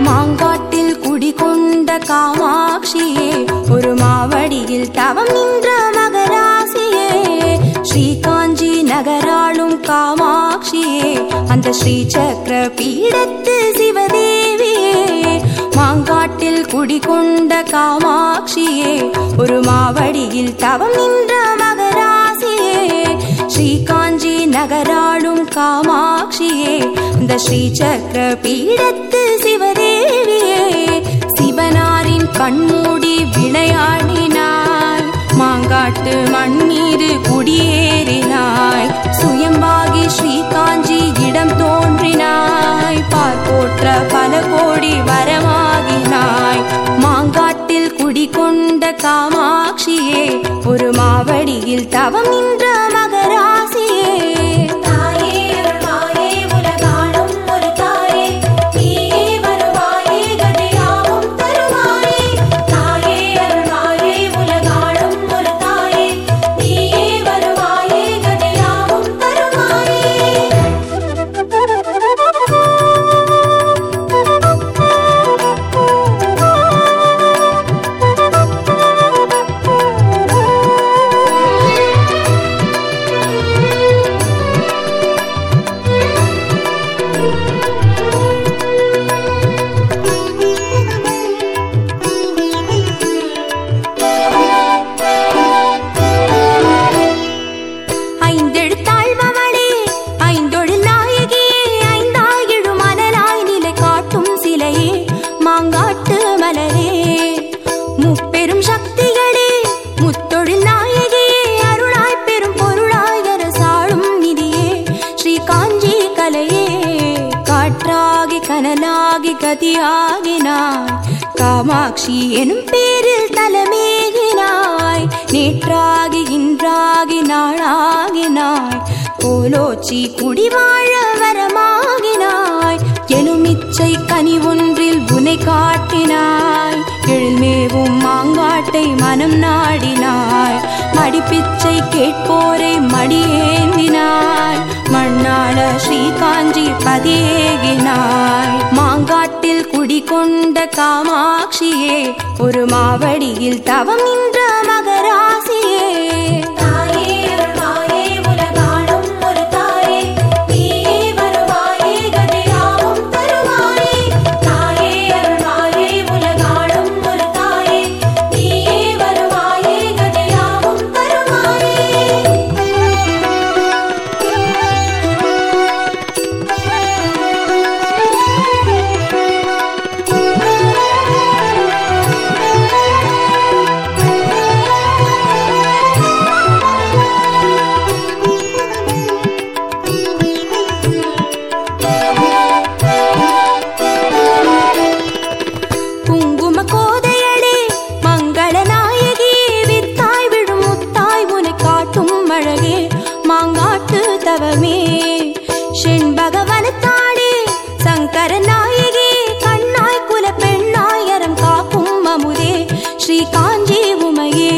மாங்காட்டில் குடிகொண்ட காமாட்சியே ஒரு மாவடியில் தவம் நின்ற மகராசியே. ஸ்ரீகாஞ்சி நகராளும் காமாட்சியே அந்த ஸ்ரீ சக்கர பீடத்து சிவதேவியே. மாங்காட்டில் குடிகொண்ட காமாட்சியே ஒரு மாவடியில் தவம் நின்ற மகராசியே. ஸ்ரீகாஞ்சி நகராளும் காமாட்சியே இந்த ஸ்ரீ சக்கர பீடத்து சிவ கண்மூடி விளையாடினாய். மாங்காட்டு மண் குடியேறினாய். சுயம்பாகி ஸ்ரீகாஞ்சி இடம் தோன்றினாய். பார்ப்போற்ற பல கோடி வரமாகினாய். மாங்காட்டில் குடிகொண்ட காமாட்சியே ஒரு மாவடியில் தவம் நின்ற மகரா மாங்காட்டு மலரே. முப்பெரும் சக்திகளே முத்தொழில் நாயகியே அருளாய் பெரும் பொருளாய் அரசாளும் நிதியே. ஸ்ரீ காஞ்சி கலையே காற்றாகி கனலாகி கதியாகினாய். காமாட்சி எனும் பேரில் தலைமேகினாய். நேற்றாகி இன்றாகி நாளாகினாய். கோலோச்சி குடிவாழ காட்டினாய். எழுமேவும் மாங்காட்டை மனம் நாடினாய். மடிப்பிச்சை கேட்போரை மடியேந்தினாய். மண்ணாள ஸ்ரீகாஞ்சி பதியேகினாய். மாங்காட்டில் குடிகொண்ட காமாட்சியே ஒரு மாவடியில் தவம் நின்ற மகராசியே. மாங்காட்டு தவமே செண்பகவனத்தாளே சங்கர நாயகி கண்ணாய் குல பெண்ணாய் காக்கும் அமுதே. ஸ்ரீ காஞ்சி உமையே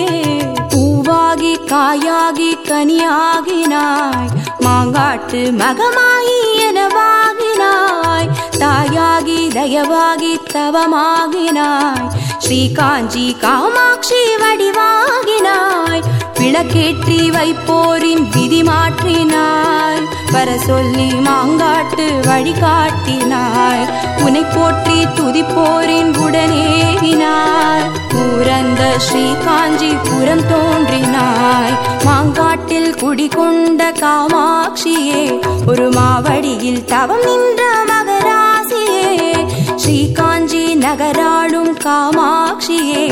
பூவாகி காயாகி கனியாகினாய். மாங்காட்டு மகமாயி எனவாகினாய். தாயாகி தயவாகி தவமாகினாய். ஸ்ரீ காஞ்சி காமாட்சி வடிவாகினாய். விளக்கேற்றி வைப்போரின் விதி மாற்றினாய். வர சொல்லி மாங்காட்டு வழிகாட்டினாய். உனை போற்றி துதிப்போரின் உடனேறினாய் பூரந்த ஸ்ரீ காஞ்சிபுரம் தோன்றினாய். மாங்காட்டில் குடிகொண்ட காமாட்சியே ஒரு மாவடியில் தவம் நின்ற மகராசியே. ஸ்ரீ காஞ்சி நகராளும் காமாட்சியே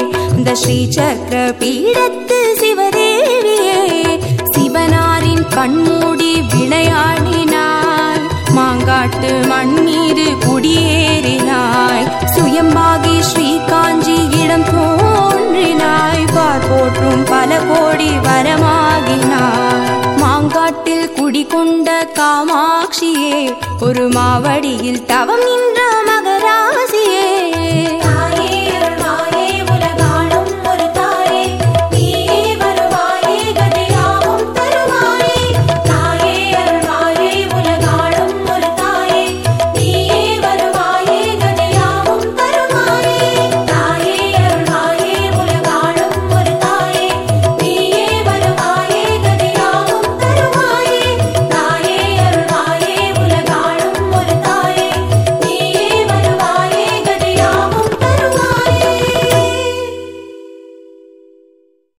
இந்த ஸ்ரீ சக்கர பீடத்து சிவதேவியே சிவனாரின் கண்மூடி விளையாடினாய். மாங்காட்டு மண் மீது குடியேறினாய். சுயம்பாகி ஸ்ரீ காஞ்சி இடம் தோன்றினாய். பார் போற்றும் பல கோடி வரமாகினாய். மாங்காட்டில் குடிகொண்ட காமாட்சியே ஒரு மாவடியில் தவம் நின்ற மகராசியே